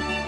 Bye.